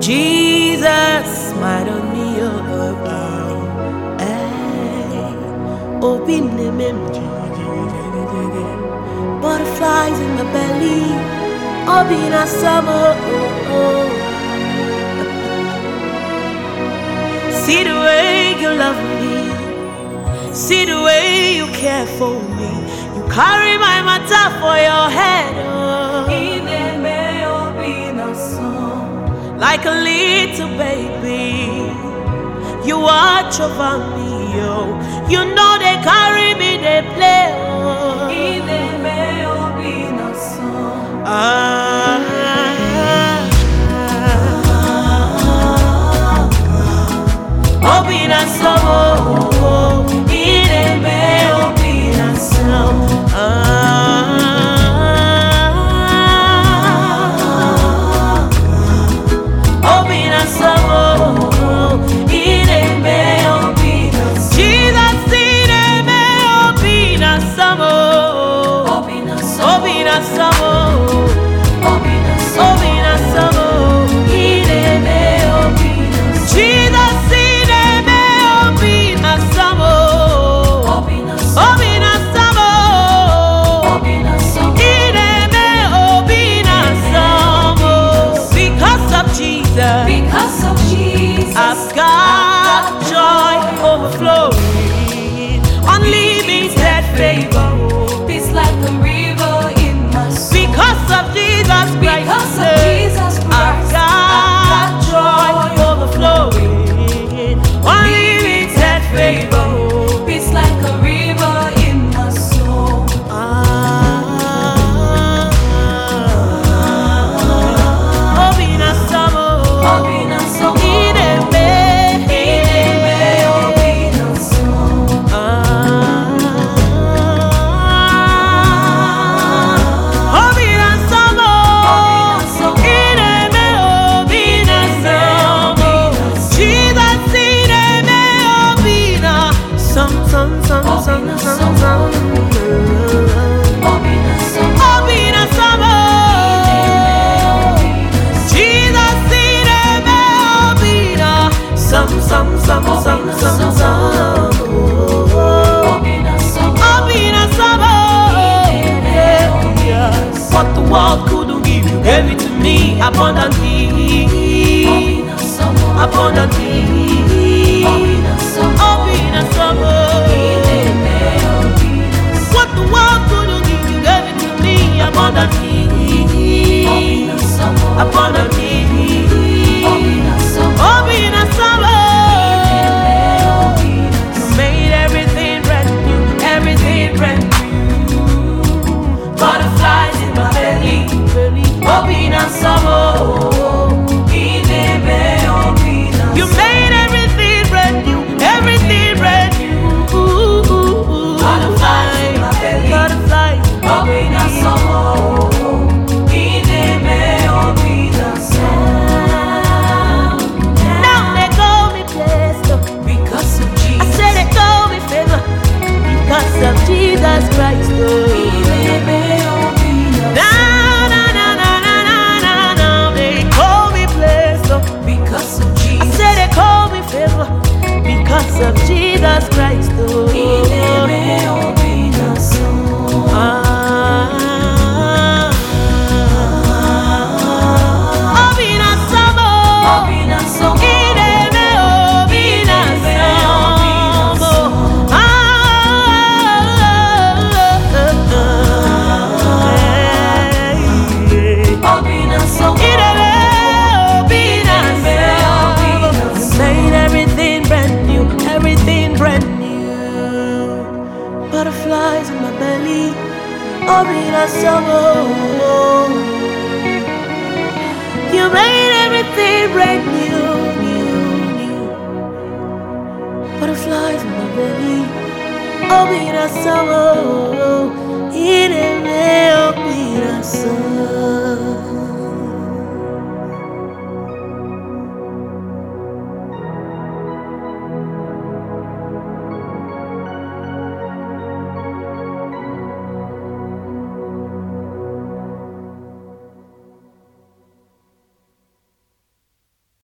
Jesus, smile on me, oh, oh, oh. Ay, open the memory. Butterflies in the belly, open a summer, oh, oh. See the way you love me, see the way you care for me. You carry my matter for your head, oh. like a little baby. You watch over me, oh. You know they carry me, they play. I've got joy overflowing Only leaving that favor. Peace like a river in my soul. Because of Jesus Christ. What the world couldn't give you, gave abundantly. Abundantly. obligação. You made everything brand new, new, new. Butterflies in my belly, obligação. Irei obligação.